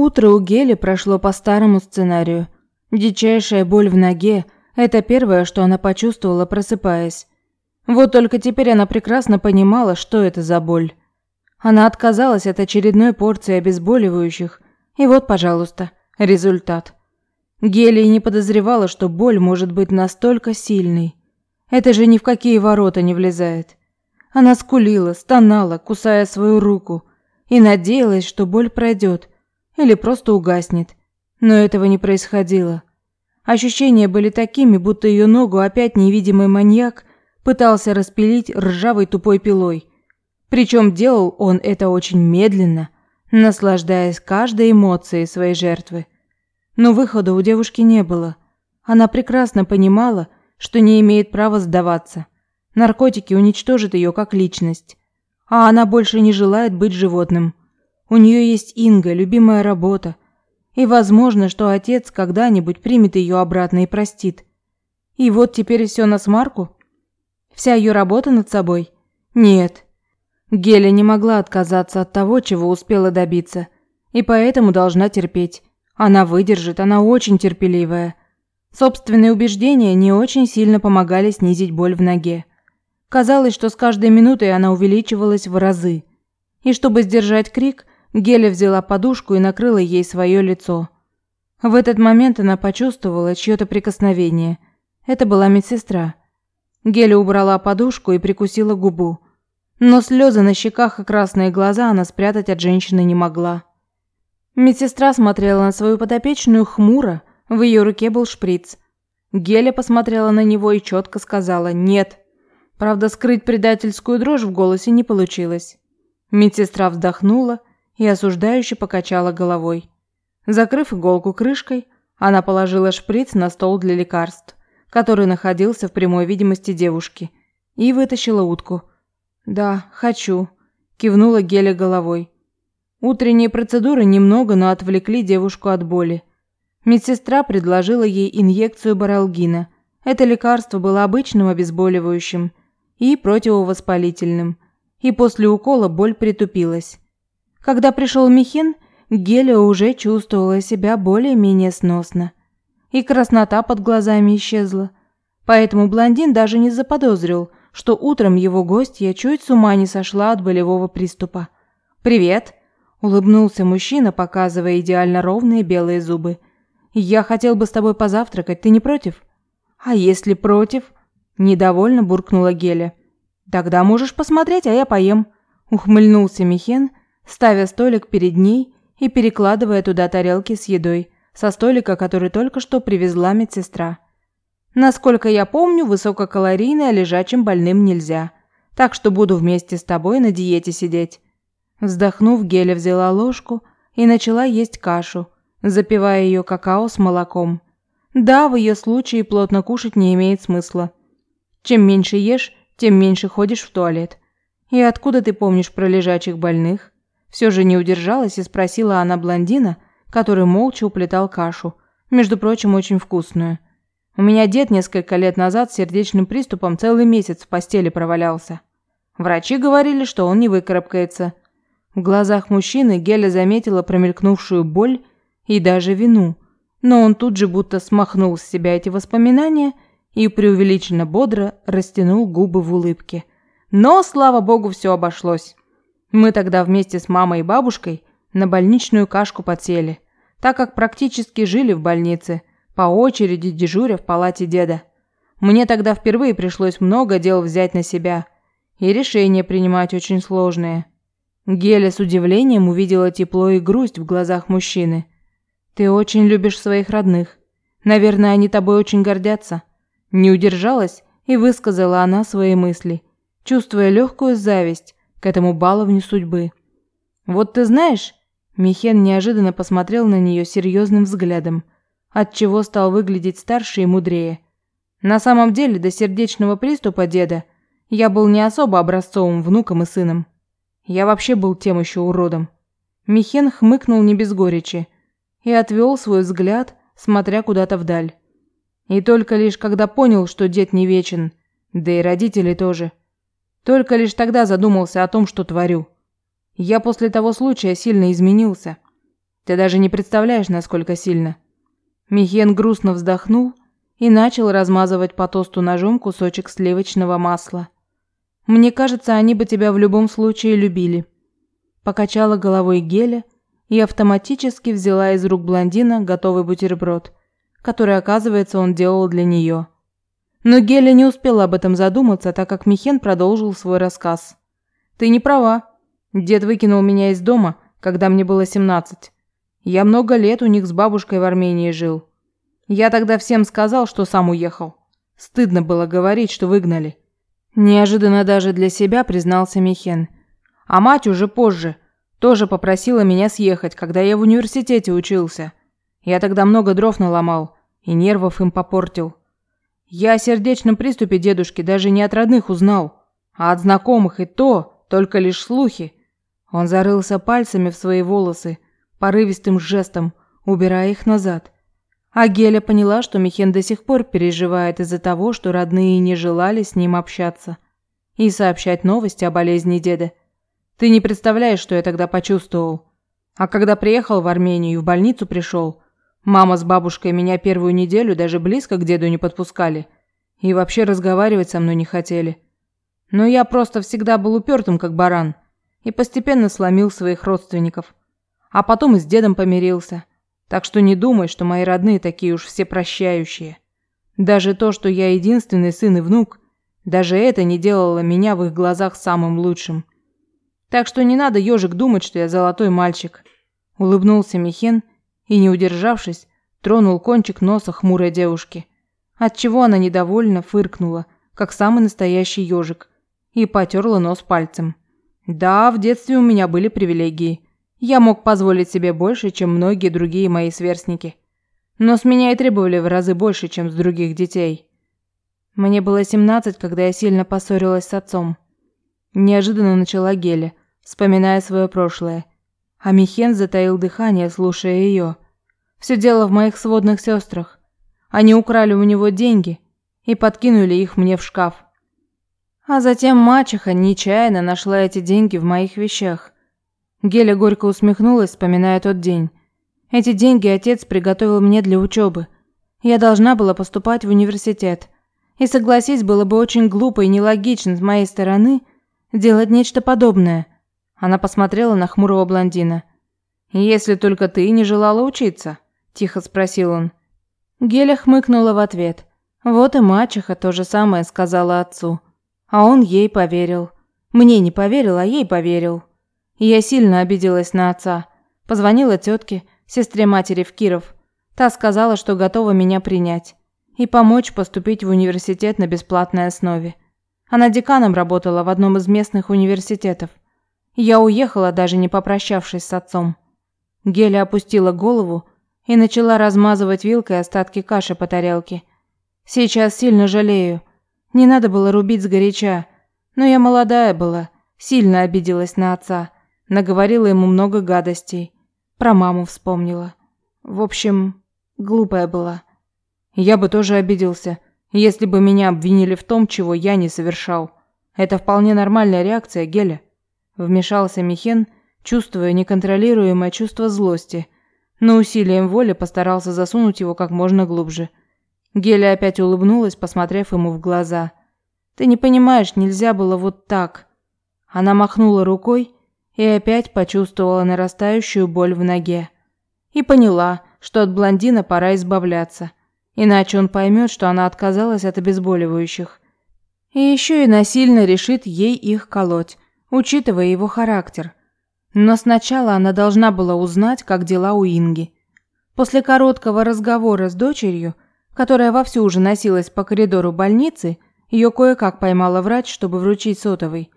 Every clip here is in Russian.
Утро у Гели прошло по старому сценарию. Дичайшая боль в ноге – это первое, что она почувствовала, просыпаясь. Вот только теперь она прекрасно понимала, что это за боль. Она отказалась от очередной порции обезболивающих, и вот, пожалуйста, результат. Гелия не подозревала, что боль может быть настолько сильной. Это же ни в какие ворота не влезает. Она скулила, стонала, кусая свою руку, и надеялась, что боль пройдет или просто угаснет. Но этого не происходило. Ощущения были такими, будто ее ногу опять невидимый маньяк пытался распилить ржавой тупой пилой. Причем делал он это очень медленно, наслаждаясь каждой эмоцией своей жертвы. Но выхода у девушки не было. Она прекрасно понимала, что не имеет права сдаваться. Наркотики уничтожат ее как личность. А она больше не желает быть животным. У нее есть Инга, любимая работа. И возможно, что отец когда-нибудь примет ее обратно и простит. И вот теперь все на смарку? Вся ее работа над собой? Нет. Геля не могла отказаться от того, чего успела добиться. И поэтому должна терпеть. Она выдержит, она очень терпеливая. Собственные убеждения не очень сильно помогали снизить боль в ноге. Казалось, что с каждой минутой она увеличивалась в разы. И чтобы сдержать крик, Геля взяла подушку и накрыла ей свое лицо. В этот момент она почувствовала чье-то прикосновение. Это была медсестра. Геля убрала подушку и прикусила губу. Но слезы на щеках и красные глаза она спрятать от женщины не могла. Медсестра смотрела на свою подопечную хмуро, в ее руке был шприц. Геля посмотрела на него и четко сказала «нет». Правда, скрыть предательскую дрожь в голосе не получилось. Медсестра вздохнула и осуждающе покачала головой. Закрыв иголку крышкой, она положила шприц на стол для лекарств, который находился в прямой видимости девушки, и вытащила утку. «Да, хочу», – кивнула Геля головой. Утренние процедуры немного, но отвлекли девушку от боли. Медсестра предложила ей инъекцию баралгина. Это лекарство было обычным обезболивающим и противовоспалительным. И после укола боль притупилась. Когда пришел Михин, Геля уже чувствовала себя более-менее сносно. И краснота под глазами исчезла. Поэтому блондин даже не заподозрил, что утром его гостья чуть с ума не сошла от болевого приступа. «Привет!» Улыбнулся мужчина, показывая идеально ровные белые зубы. «Я хотел бы с тобой позавтракать, ты не против?» «А если против?» Недовольно буркнула Геля. «Тогда можешь посмотреть, а я поем», ухмыльнулся Михен, ставя столик перед ней и перекладывая туда тарелки с едой, со столика, который только что привезла медсестра. «Насколько я помню, высококалорийное лежачим больным нельзя, так что буду вместе с тобой на диете сидеть. Вздохнув, Геля взяла ложку и начала есть кашу, запивая ее какао с молоком. Да, в ее случае плотно кушать не имеет смысла. Чем меньше ешь, тем меньше ходишь в туалет. И откуда ты помнишь про лежачих больных? Все же не удержалась и спросила она блондина, который молча уплетал кашу, между прочим, очень вкусную. У меня дед несколько лет назад с сердечным приступом целый месяц в постели провалялся. Врачи говорили, что он не выкарабкается – в глазах мужчины Геля заметила промелькнувшую боль и даже вину, но он тут же будто смахнул с себя эти воспоминания и преувеличенно бодро растянул губы в улыбке. Но, слава богу, все обошлось. Мы тогда вместе с мамой и бабушкой на больничную кашку подсели, так как практически жили в больнице, по очереди дежуря в палате деда. Мне тогда впервые пришлось много дел взять на себя и решения принимать очень сложные. Геля с удивлением увидела тепло и грусть в глазах мужчины. «Ты очень любишь своих родных. Наверное, они тобой очень гордятся». Не удержалась и высказала она свои мысли, чувствуя легкую зависть к этому баловню судьбы. «Вот ты знаешь...» Михен неожиданно посмотрел на нее серьезным взглядом, отчего стал выглядеть старше и мудрее. «На самом деле, до сердечного приступа деда я был не особо образцовым внуком и сыном». Я вообще был тем еще уродом. Михен хмыкнул не без горечи и отвел свой взгляд, смотря куда-то вдаль. И только лишь когда понял, что дед не вечен, да и родители тоже, только лишь тогда задумался о том, что творю. Я после того случая сильно изменился. Ты даже не представляешь, насколько сильно. Михен грустно вздохнул и начал размазывать по тосту ножом кусочек сливочного масла. Мне кажется, они бы тебя в любом случае любили. Покачала головой Геля и автоматически взяла из рук блондина готовый бутерброд, который, оказывается, он делал для нее. Но Геля не успела об этом задуматься, так как Михен продолжил свой рассказ. Ты не права. Дед выкинул меня из дома, когда мне было 17. Я много лет у них с бабушкой в Армении жил. Я тогда всем сказал, что сам уехал. Стыдно было говорить, что выгнали. Неожиданно даже для себя признался Михен. А мать уже позже тоже попросила меня съехать, когда я в университете учился. Я тогда много дров наломал и нервов им попортил. Я о сердечном приступе дедушки даже не от родных узнал, а от знакомых и то только лишь слухи. Он зарылся пальцами в свои волосы, порывистым жестом, убирая их назад. А Геля поняла, что Михен до сих пор переживает из-за того, что родные не желали с ним общаться и сообщать новости о болезни деда. Ты не представляешь, что я тогда почувствовал. А когда приехал в Армению и в больницу пришел, мама с бабушкой меня первую неделю даже близко к деду не подпускали. И вообще разговаривать со мной не хотели. Но я просто всегда был упертым, как баран. И постепенно сломил своих родственников. А потом и с дедом помирился. Так что не думай, что мои родные такие уж все прощающие. Даже то, что я единственный сын и внук, даже это не делало меня в их глазах самым лучшим. Так что не надо, ежик, думать, что я золотой мальчик. Улыбнулся Михен и, не удержавшись, тронул кончик носа хмурой девушки. Отчего она недовольно фыркнула, как самый настоящий ежик, и потерла нос пальцем. Да, в детстве у меня были привилегии. Я мог позволить себе больше, чем многие другие мои сверстники. Но с меня и требовали в разы больше, чем с других детей. Мне было 17, когда я сильно поссорилась с отцом. Неожиданно начала Геля, вспоминая свое прошлое. А Михен затаил дыхание, слушая ее. Все дело в моих сводных сестрах. Они украли у него деньги и подкинули их мне в шкаф. А затем мачеха нечаянно нашла эти деньги в моих вещах. Геля горько усмехнулась, вспоминая тот день. Эти деньги отец приготовил мне для учебы. Я должна была поступать в университет. И согласись, было бы очень глупо и нелогично с моей стороны – делать нечто подобное. Она посмотрела на хмурого блондина. Если только ты не желала учиться, тихо спросил он. Геля хмыкнула в ответ. Вот и мачеха то же самое сказала отцу, а он ей поверил. Мне не поверил, а ей поверил. я сильно обиделась на отца. Позвонила тетке, сестре матери в Киров. Та сказала, что готова меня принять и помочь поступить в университет на бесплатной основе. Она деканом работала в одном из местных университетов. Я уехала, даже не попрощавшись с отцом. Геля опустила голову и начала размазывать вилкой остатки каши по тарелке. Сейчас сильно жалею. Не надо было рубить сгоряча. Но я молодая была, сильно обиделась на отца. Наговорила ему много гадостей. Про маму вспомнила. В общем, глупая была. Я бы тоже обиделся, если бы меня обвинили в том, чего я не совершал. Это вполне нормальная реакция, Геля. Вмешался Михен, чувствуя неконтролируемое чувство злости, но усилием воли постарался засунуть его как можно глубже. Геля опять улыбнулась, посмотрев ему в глаза. Ты не понимаешь, нельзя было вот так. Она махнула рукой и опять почувствовала нарастающую боль в ноге. И поняла, что от блондина пора избавляться. Иначе он поймет, что она отказалась от обезболивающих. И еще и насильно решит ей их колоть, учитывая его характер. Но сначала она должна была узнать, как дела у Инги. После короткого разговора с дочерью, которая вовсю уже носилась по коридору больницы, ее кое-как поймала врач, чтобы вручить сотовый.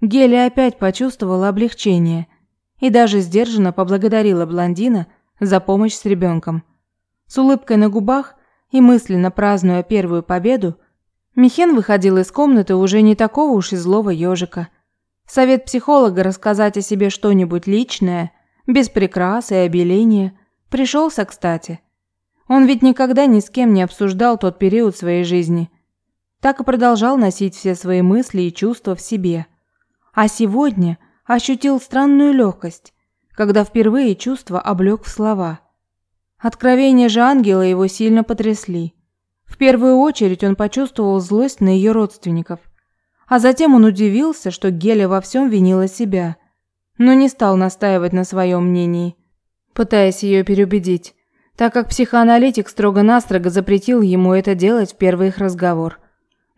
Геля опять почувствовала облегчение и даже сдержанно поблагодарила блондина за помощь с ребенком. С улыбкой на губах и мысленно празднуя первую победу, Михен выходил из комнаты уже не такого уж и злого ежика. Совет психолога рассказать о себе что-нибудь личное, без прикрас и обеления, пришелся кстати. Он ведь никогда ни с кем не обсуждал тот период своей жизни. Так и продолжал носить все свои мысли и чувства в себе. А сегодня ощутил странную легкость, когда впервые чувство облёк в слова. Откровения же ангела его сильно потрясли. В первую очередь он почувствовал злость на ее родственников, а затем он удивился, что Геля во всем винила себя, но не стал настаивать на своем мнении, пытаясь ее переубедить, так как психоаналитик строго-настрого запретил ему это делать в первый их разговор.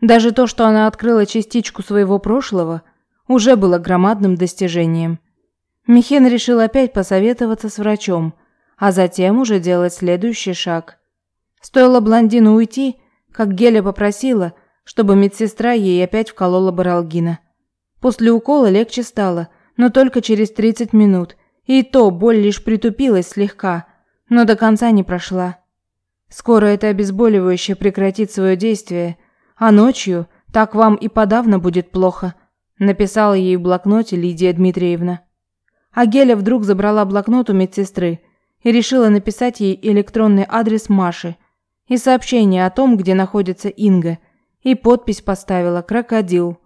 Даже то, что она открыла частичку своего прошлого, уже было громадным достижением. Михен решил опять посоветоваться с врачом, а затем уже делать следующий шаг. Стоило блондину уйти, как Геля попросила, чтобы медсестра ей опять вколола баралгина. После укола легче стало, но только через 30 минут, и то боль лишь притупилась слегка, но до конца не прошла. Скоро это обезболивающее прекратит свое действие, а ночью так вам и подавно будет плохо, написала ей в блокноте Лидия Дмитриевна. А Геля вдруг забрала блокнот у медсестры и решила написать ей электронный адрес Маши и сообщение о том, где находится Инга, и подпись поставила «Крокодил».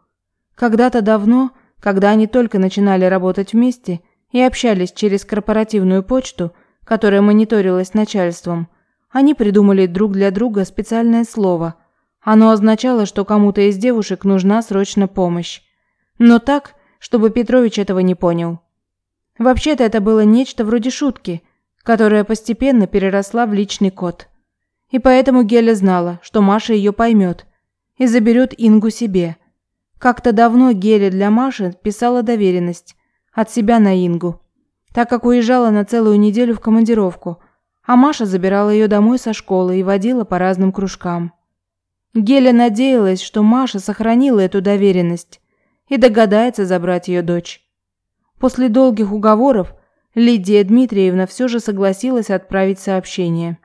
Когда-то давно, когда они только начинали работать вместе и общались через корпоративную почту, которая мониторилась начальством, они придумали друг для друга специальное слово. Оно означало, что кому-то из девушек нужна срочно помощь. Но так, чтобы Петрович этого не понял. Вообще-то это было нечто вроде шутки, которая постепенно переросла в личный код. И поэтому Геля знала, что Маша ее поймет и заберет Ингу себе. Как-то давно Геля для Маши писала доверенность от себя на Ингу, так как уезжала на целую неделю в командировку, а Маша забирала ее домой со школы и водила по разным кружкам. Геля надеялась, что Маша сохранила эту доверенность и догадается забрать ее дочь. После долгих уговоров Лидия Дмитриевна все же согласилась отправить сообщение.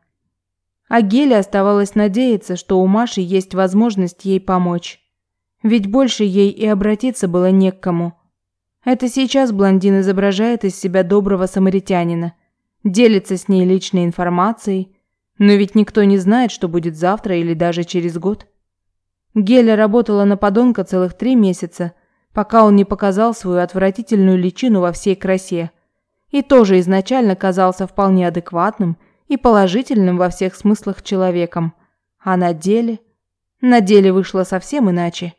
А Геле оставалось надеяться, что у Маши есть возможность ей помочь. Ведь больше ей и обратиться было не к кому. Это сейчас блондин изображает из себя доброго самаритянина, делится с ней личной информацией, но ведь никто не знает, что будет завтра или даже через год. Геля работала на подонка целых три месяца – пока он не показал свою отвратительную личину во всей красе. И тоже изначально казался вполне адекватным и положительным во всех смыслах человеком. А на деле... На деле вышло совсем иначе.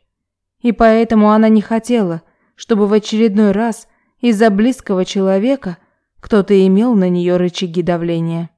И поэтому она не хотела, чтобы в очередной раз из-за близкого человека кто-то имел на нее рычаги давления.